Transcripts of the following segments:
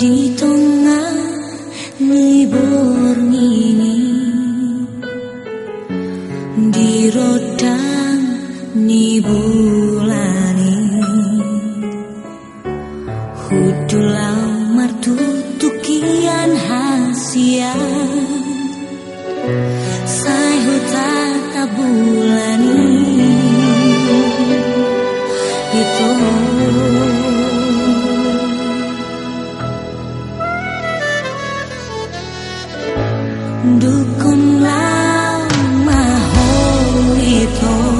Di tengah libur ini. Di rodang nibulani. Hutulau mertu tukian hasia. Saya tak tabula Lama ho itu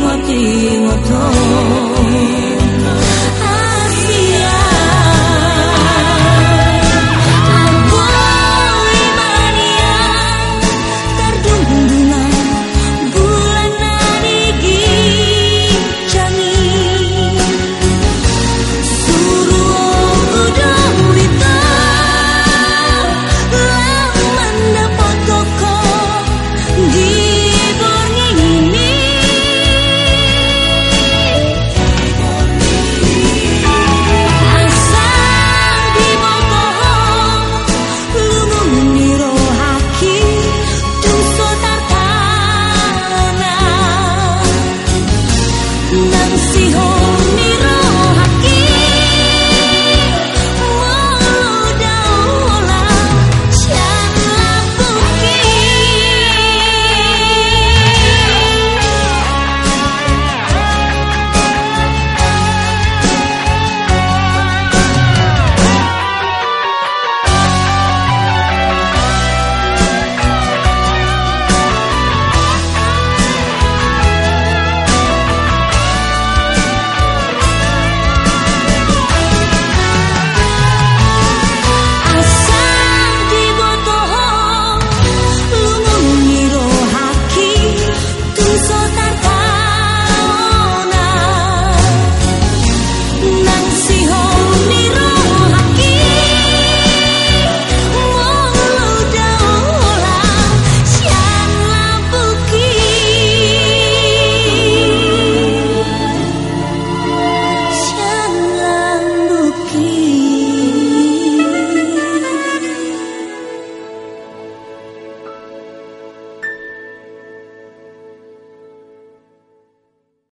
ngoti ngoto hijos. Oh,